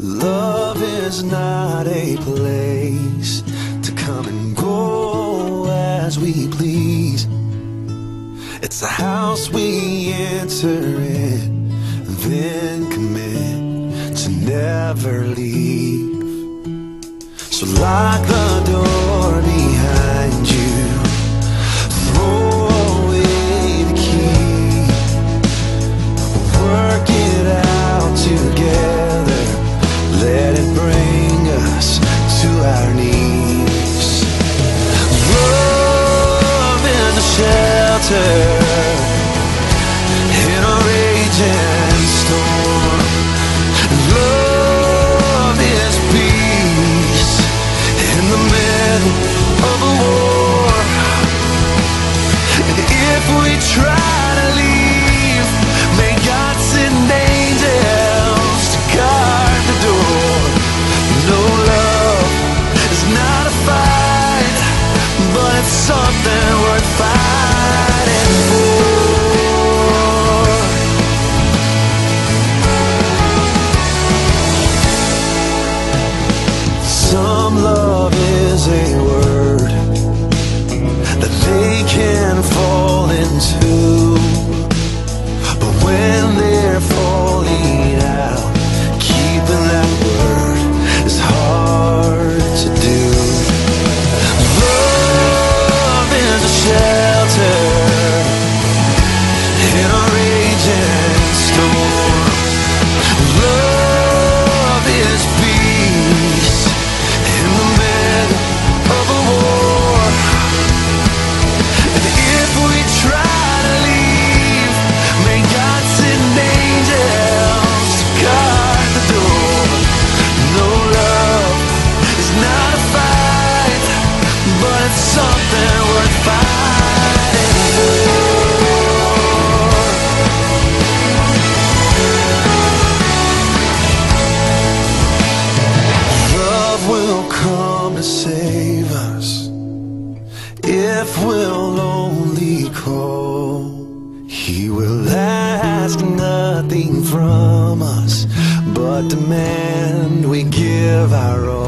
is not a place to come and go as we please. It's a house we enter in, then commit to never leave. So lock the door shelter in a raging storm. Love is peace in the middle of a war. And if we try to leave, may God send angels to guard the door. No love is not a fight, but it's something worth fighting to save us if we'll only call. He will ask nothing from us but demand we give our all.